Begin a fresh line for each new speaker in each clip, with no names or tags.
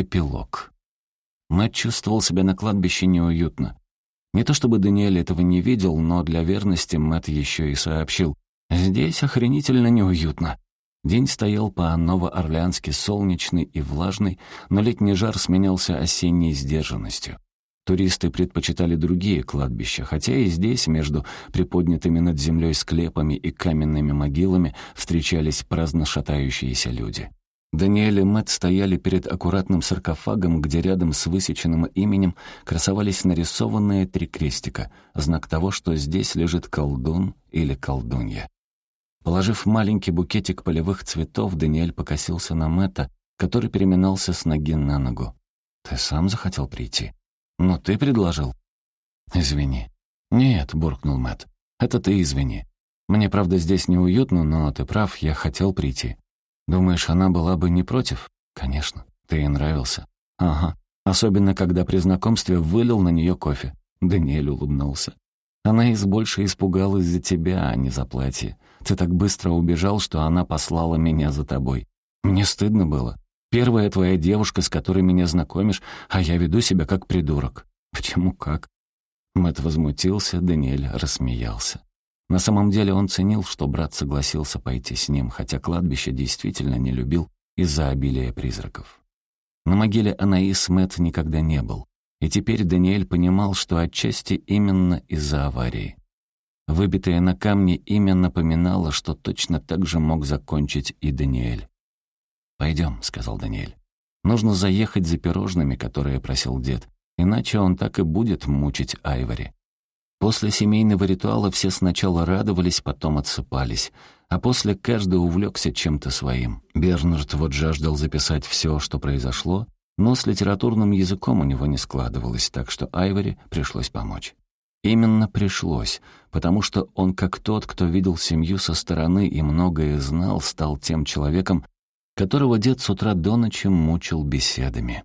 Эпилог. Мэтт чувствовал себя на кладбище неуютно. Не то чтобы Даниэль этого не видел, но для верности Мэтт еще и сообщил. «Здесь охренительно неуютно». День стоял по-новоорлеански солнечный и влажный, но летний жар сменялся осенней сдержанностью. Туристы предпочитали другие кладбища, хотя и здесь, между приподнятыми над землей склепами и каменными могилами, встречались праздно шатающиеся люди. Даниэль и Мэтт стояли перед аккуратным саркофагом, где рядом с высеченным именем красовались нарисованные три крестика, знак того, что здесь лежит колдун или колдунья. Положив маленький букетик полевых цветов, Даниэль покосился на Мэтта, который переминался с ноги на ногу. «Ты сам захотел прийти?» «Ну, ты предложил». «Извини». «Нет», — буркнул Мэтт. «Это ты извини. Мне, правда, здесь неуютно, но ты прав, я хотел прийти. Думаешь, она была бы не против? Конечно, ты ей нравился. Ага, особенно когда при знакомстве вылил на нее кофе. Даниэль улыбнулся. Она из больше испугалась за тебя, а не за платье. Ты так быстро убежал, что она послала меня за тобой. Мне стыдно было. Первая твоя девушка, с которой меня знакомишь, а я веду себя как придурок. Почему как? Мэт возмутился, Даниэль рассмеялся. На самом деле он ценил, что брат согласился пойти с ним, хотя кладбище действительно не любил из-за обилия призраков. На могиле Анаис Мэтт никогда не был, и теперь Даниэль понимал, что отчасти именно из-за аварии. Выбитое на камне имя напоминало, что точно так же мог закончить и Даниэль. «Пойдем», — сказал Даниэль. «Нужно заехать за пирожными, которые просил дед, иначе он так и будет мучить Айвори. После семейного ритуала все сначала радовались, потом отсыпались, а после каждый увлекся чем-то своим. Бернард вот жаждал записать все, что произошло, но с литературным языком у него не складывалось, так что Айвори пришлось помочь. Именно пришлось, потому что он, как тот, кто видел семью со стороны и многое знал, стал тем человеком, которого дед с утра до ночи мучил беседами.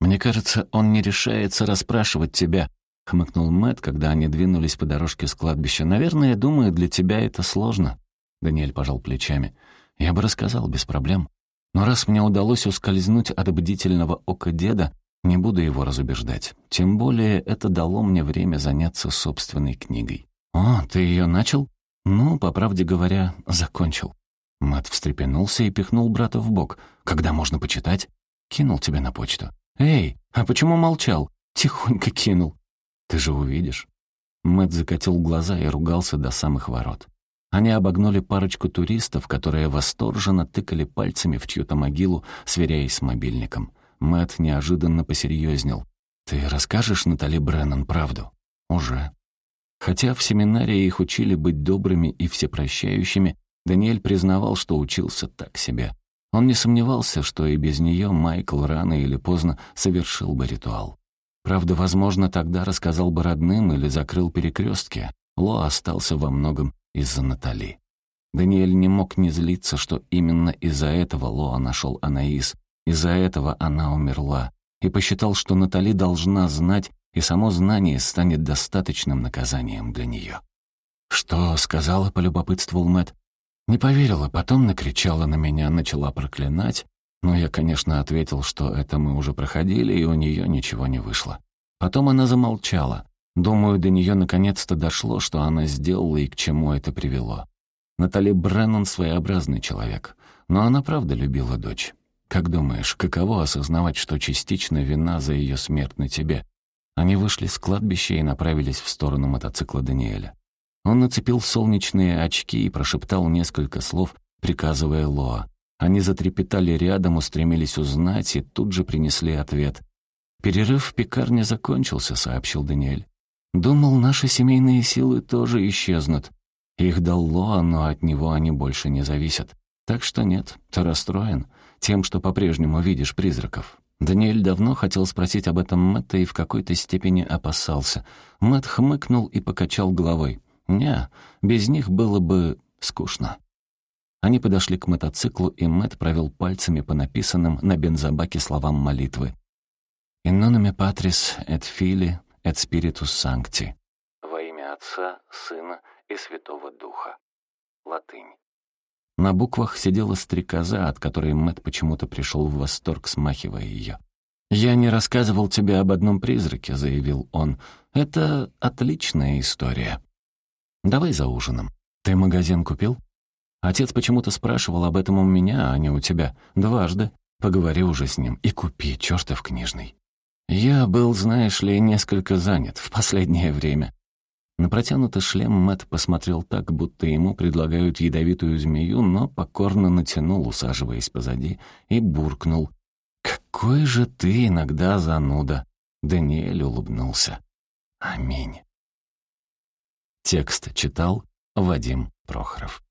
«Мне кажется, он не решается расспрашивать тебя», — хмыкнул Мэт, когда они двинулись по дорожке с кладбища. «Наверное, думаю, для тебя это сложно». Даниэль пожал плечами. «Я бы рассказал без проблем. Но раз мне удалось ускользнуть от бдительного ока деда, не буду его разубеждать. Тем более это дало мне время заняться собственной книгой». «О, ты ее начал?» «Ну, по правде говоря, закончил». Мэт встрепенулся и пихнул брата в бок. «Когда можно почитать?» «Кинул тебе на почту». «Эй, а почему молчал?» «Тихонько кинул». Ты же увидишь». Мэт закатил глаза и ругался до самых ворот. Они обогнули парочку туристов, которые восторженно тыкали пальцами в чью-то могилу, сверяясь с мобильником. Мэт неожиданно посерьезнел. «Ты расскажешь Натали Бреннан правду?» «Уже». Хотя в семинарии их учили быть добрыми и всепрощающими, Даниэль признавал, что учился так себе. Он не сомневался, что и без нее Майкл рано или поздно совершил бы ритуал. Правда, возможно, тогда рассказал бы родным или закрыл перекрестки. Ло остался во многом из-за Натали. Даниэль не мог не злиться, что именно из-за этого Лоа нашел Анаис, из-за этого она умерла, и посчитал, что Натали должна знать, и само знание станет достаточным наказанием для нее. «Что сказала?» — полюбопытствовал Мэт. «Не поверила, потом накричала на меня, начала проклинать, но я, конечно, ответил, что это мы уже проходили, и у нее ничего не вышло. Потом она замолчала. Думаю, до нее наконец-то дошло, что она сделала и к чему это привело. Натали Бреннан своеобразный человек, но она правда любила дочь. Как думаешь, каково осознавать, что частично вина за ее смерть на тебе? Они вышли с кладбища и направились в сторону мотоцикла Даниэля. Он нацепил солнечные очки и прошептал несколько слов, приказывая Лоа. Они затрепетали рядом, устремились узнать и тут же принесли ответ. «Перерыв в пекарне закончился», — сообщил Даниэль. «Думал, наши семейные силы тоже исчезнут. Их дал Лоа, но от него они больше не зависят. Так что нет, ты расстроен тем, что по-прежнему видишь призраков». Даниэль давно хотел спросить об этом Мэтта и в какой-то степени опасался. Мэтт хмыкнул и покачал головой. «Не, без них было бы скучно». Они подошли к мотоциклу, и Мэт провел пальцами по написанным на бензобаке словам молитвы. «In nome Patris et Fili et Spiritus Sancti». «Во имя Отца, Сына и Святого Духа». Латынь. На буквах сидела стрекоза, от которой Мэт почему-то пришел в восторг, смахивая ее. «Я не рассказывал тебе об одном призраке», — заявил он. «Это отличная история. Давай за ужином. Ты магазин купил?» Отец почему-то спрашивал об этом у меня, а не у тебя. Дважды. Поговори уже с ним и купи чертов книжный. Я был, знаешь ли, несколько занят в последнее время. На протянутый шлем Мэт посмотрел так, будто ему предлагают ядовитую змею, но покорно натянул, усаживаясь позади, и буркнул. «Какой же ты иногда зануда!» Даниэль улыбнулся. «Аминь». Текст читал Вадим Прохоров.